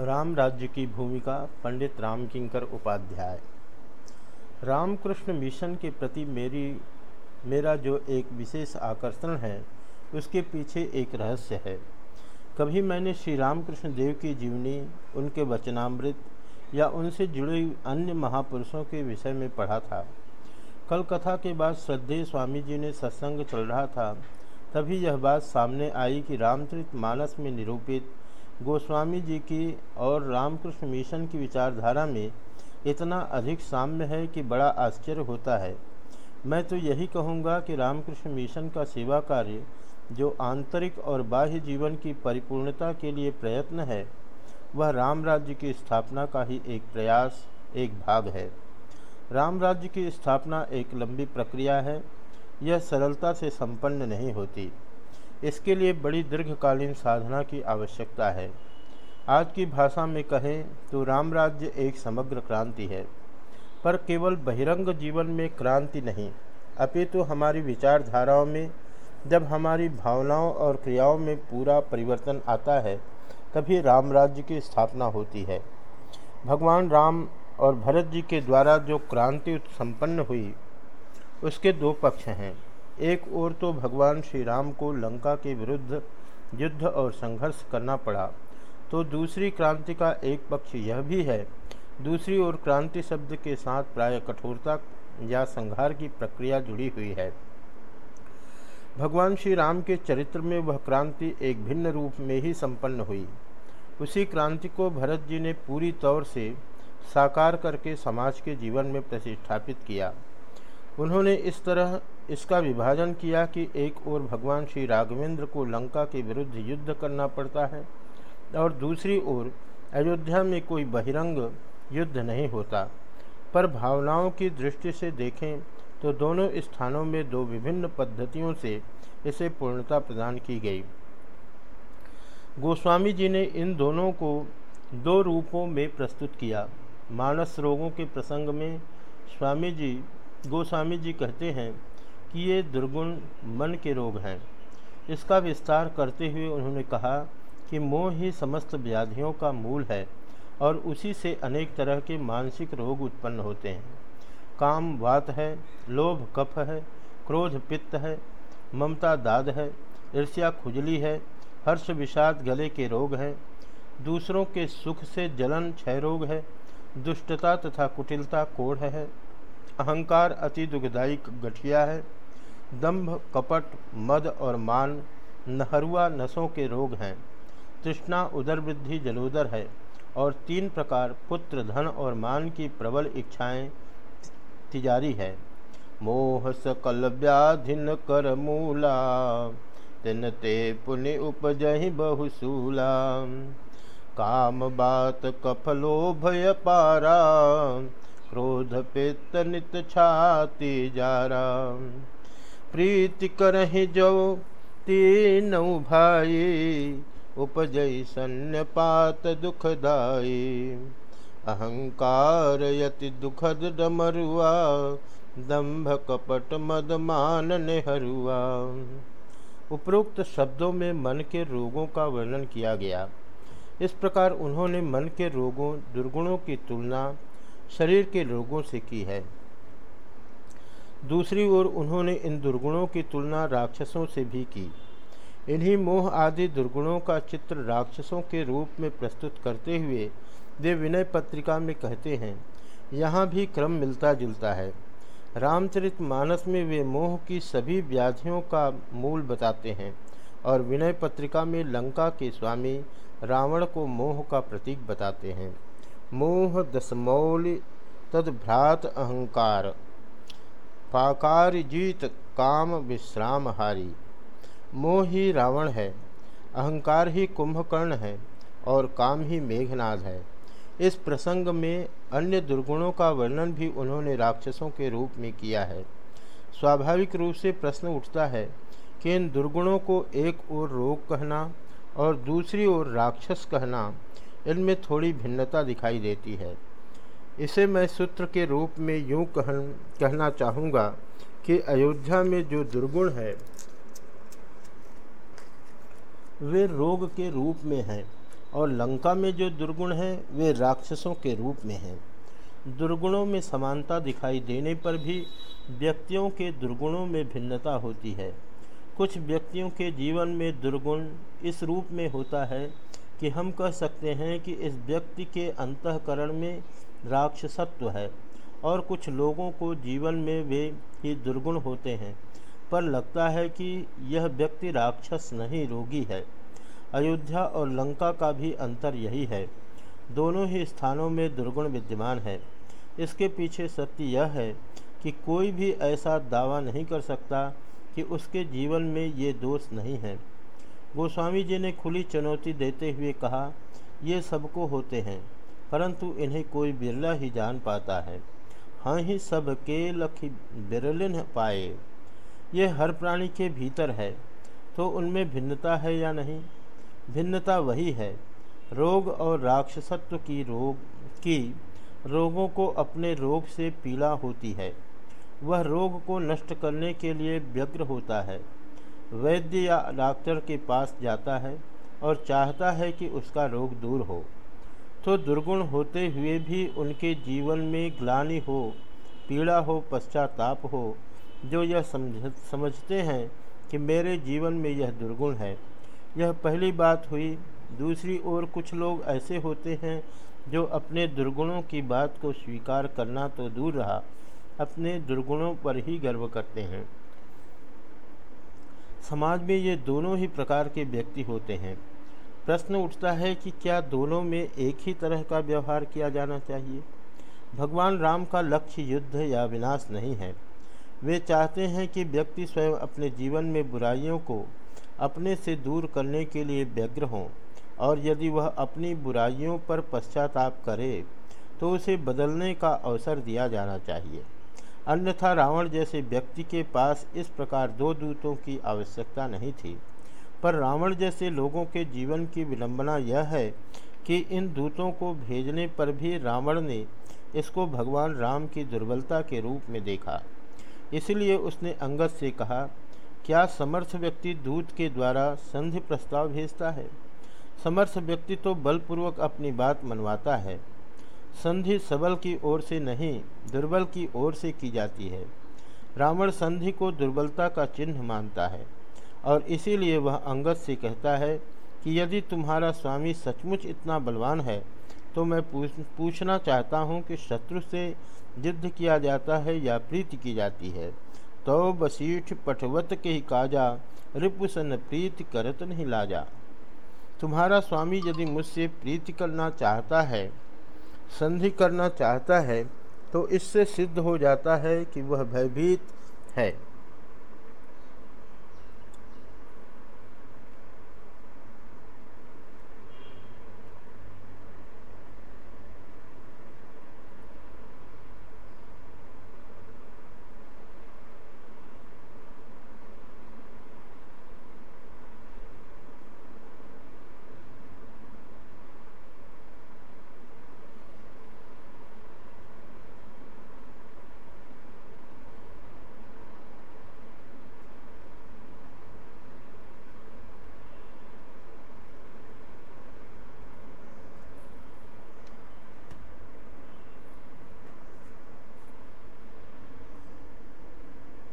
राम राज्य की भूमिका, पंडित राम किंकर उपाध्याय। रामकृष्ण मिशन के प्रति मेरी, मेरा जो एक विशेष आकर्षण है, उसके पीछे एक रहस्य है। कभी मैंने श्री रामकृष्ण देव की जीवनी, उनके वचनामृत या उनसे जुड़े अन्य महापुरुषों के विषय में पढ़ा था। कल कथा के बाद श्रद्धेय स्वामी जी ने सत्संग चल रहा था, तभी यह बात सामने आई कि रामचरित मानस में निरूपित गोस्वामी जी की और रामकृष्ण मिशन की विचारधारा में इतना अधिक साम्य है कि बड़ा आश्चर्य होता है। मैं तो यही कहूँगा कि रामकृष्ण मिशन का सेवा कार्य, जो आंतरिक और बाह्य जीवन की परिपूर्णता के लिए प्रयत्न है, वह राम राज्य की स्थापना का ही एक प्रयास, एक भाग है। राम राज्य की स्थापना एक लंबी प्रक्रिया है, यह सरलता से संपन्न नहीं होती। इसके लिए बड़ी दीर्घकालीन साधना की आवश्यकता है। आज की भाषा में कहें तो राम राज्य एक समग्र क्रांति है, पर केवल बहिरंग जीवन में क्रांति नहीं, अपितु तो हमारी विचारधाराओं में, जब हमारी भावनाओं और क्रियाओं में पूरा परिवर्तन आता है, तभी राम राज्य की स्थापना होती है। भगवान राम और भरत जी के द्वारा जो क्रांति संपन्न हुई, उसके दो पक्ष हैं। एक ओर तो भगवान श्री राम को लंका के विरुद्ध युद्ध और संघर्ष करना पड़ा तो दूसरी क्रांति का एक पक्ष यह भी है। दूसरी ओर क्रांति शब्द के साथ प्राय कठोरता या संहार की प्रक्रिया जुड़ी हुई है। भगवान श्री राम के चरित्र में वह क्रांति एक भिन्न रूप में ही संपन्न हुई। उसी क्रांति को भरत जी ने पूरी तौर से साकार करके समाज के जीवन में प्रतिष्ठापित किया। उन्होंने इस तरह इसका विभाजन किया कि एक ओर भगवान श्री राघवेंद्र को लंका के विरुद्ध युद्ध करना पड़ता है और दूसरी ओर अयोध्या में कोई बहिरंग युद्ध नहीं होता। पर भावनाओं की दृष्टि से देखें तो दोनों स्थानों में दो विभिन्न पद्धतियों से इसे पूर्णता प्रदान की गई। गोस्वामी जी ने इन दोनों को दो रूपों में प्रस्तुत किया। मानस रोगों के प्रसंग में स्वामी जी गोस्वामी जी कहते हैं कि ये दुर्गुण मन के रोग हैं। इसका विस्तार करते हुए उन्होंने कहा कि मोह ही समस्त व्याधियों का मूल है और उसी से अनेक तरह के मानसिक रोग उत्पन्न होते हैं। काम वात है, लोभ कफ है, क्रोध पित्त है, ममता दाद है, ईर्ष्या खुजली है, हर्ष विषाद गले के रोग हैं, दूसरों के सुख से जलन क्षय रोग है, दुष्टता तथा कुटिलता कोढ़ है अहंकार अति दुखदायी गठिया है। दंभ, कपट, मद और मान नहरुआ नसों के रोग हैं। तृष्णा उदर वृद्धि जलोदर है और तीन प्रकार पुत्र, धन और मान की प्रबल इच्छाएँ तिजारी है। मोह, सकल, व्याधिन, कर, मूला, तिन ते पुण्य उपजहि बहुसूला। काम, बात कफलो भय पारा क्रोध पित्त नित छाती जारा। प्रीति करहि जो तीन भाई उपजय सन्यपात दुखदाई। अहंकार यति दुखद डमरुआ दंभ कपट मद मान नेहरुआ। उपरोक्त शब्दों में मन के रोगों का वर्णन किया गया। इस प्रकार उन्होंने मन के रोगों, दुर्गुणों की तुलना शरीर के रोगों से की है। दूसरी ओर उन्होंने इन दुर्गुणों की तुलना राक्षसों से भी की। इन्हीं मोह आदि दुर्गुणों का चित्र राक्षसों के रूप में प्रस्तुत करते हुए वे विनय पत्रिका में कहते हैं, यहाँ भी क्रम मिलता जुलता है। रामचरित मानस में वे मोह की सभी व्याधियों का मूल बताते हैं और विनय पत्रिका में लंका के स्वामी रावण को मोह का प्रतीक बताते हैं। मोह दसमौल तदभ्रात अहंकार। पाकार जीत काम विश्राम हारी। मोह ही रावण है, अहंकार ही कुंभकर्ण है, और काम ही मेघनाद है। इस प्रसंग में अन्य दुर्गुणों का वर्णन भी उन्होंने राक्षसों के रूप में किया है। स्वाभाविक रूप से प्रश्न उठता है कि इन दुर्गुणों को एक ओर रोग कहना और दूसरी ओर राक्षस कहना, इनमें थोड़ी भिन्नता दिखाई देती है। इसे मैं सूत्र के रूप में यूँ कह कहना चाहूँगा कि अयोध्या में जो दुर्गुण है, वे रोग के रूप में हैं और लंका में जो दुर्गुण हैं, वे राक्षसों के रूप में हैं। दुर्गुणों में समानता दिखाई देने पर भी व्यक्तियों के दुर्गुणों में भिन्नता होती है। कुछ व्यक्तियों के जीवन में दुर्गुण इस रूप में होता है कि हम कह सकते हैं कि इस व्यक्ति के अंतकरण में राक्षसत्व है और कुछ लोगों को जीवन में वे ही दुर्गुण होते हैं। पर लगता है कि यह व्यक्ति राक्षस नहीं, रोगी है। अयोध्या और लंका का भी अंतर यही है। दोनों ही स्थानों में दुर्गुण विद्यमान है। इसके पीछे सत्य यह है कि कोई भी ऐसा दावा नहीं कर सकता कि उसके जीवन में ये दोष नहीं है। गोस्वामी जी ने खुली चुनौती देते हुए कहा, ये सबको होते हैं। परंतु इन्हें कोई बिरला ही जान पाता है। हाँ ही सब के लख बिरलिन पाए। ये हर प्राणी के भीतर है तो उनमें भिन्नता है या नहीं? भिन्नता वही है। रोग और राक्षसत्व की रोग, की रोगों को अपने रोग से पीला होती है। वह रोग को नष्ट करने के लिए व्यग्र होता है। वैद्य या डॉक्टर के पास जाता है और चाहता है कि उसका रोग दूर हो। तो दुर्गुण होते हुए भी उनके जीवन में ग्लानि हो, पीड़ा हो, पश्चाताप हो, जो यह समझ, समझते हैं कि मेरे जीवन में यह दुर्गुण है। यह पहली बात हुई। दूसरी ओर कुछ लोग ऐसे होते हैं जो अपने दुर्गुणों की बात को स्वीकार करना तो दूर रहा, अपने दुर्गुणों पर ही गर्व करते हैं। समाज में ये दोनों ही प्रकार के व्यक्ति होते हैं। प्रश्न उठता है कि क्या दोनों में एक ही तरह का व्यवहार किया जाना चाहिए? भगवान राम का लक्ष्य युद्ध या विनाश नहीं है। वे चाहते हैं कि व्यक्ति स्वयं अपने जीवन में बुराइयों को अपने से दूर करने के लिए व्यग्र हों और यदि वह अपनी बुराइयों पर पश्चाताप करे तो उसे बदलने का अवसर दिया जाना चाहिए। अन्यथा रावण जैसे व्यक्ति के पास इस प्रकार दो दूतों की आवश्यकता नहीं थी। पर रावण जैसे लोगों के जीवन की विलंबना यह है कि इन दूतों को भेजने पर भी रावण ने इसको भगवान राम की दुर्बलता के रूप में देखा। इसलिए उसने अंगद से कहा, क्या समर्थ व्यक्ति दूत के द्वारा संधि प्रस्ताव भेजता है? समर्थ व्यक्ति तो बलपूर्वक अपनी बात मनवाता है। संधि सबल की ओर से नहीं, दुर्बल की ओर से की जाती है। रावण संधि को दुर्बलता का चिन्ह मानता है। और इसीलिए वह अंगद से कहता है कि यदि तुम्हारा स्वामी सचमुच इतना बलवान है तो मैं पूछ, पूछना चाहता हूँ कि शत्रु से युद्ध किया जाता है या प्रीति की जाती है। तो बसीठ पठवत के ही काजा, रिपुसन प्रीत करत नहीं लाजा। तुम्हारा स्वामी यदि मुझसे प्रीति करना चाहता है, संधि करना चाहता है तो इससे सिद्ध हो जाता है कि वह भयभीत है।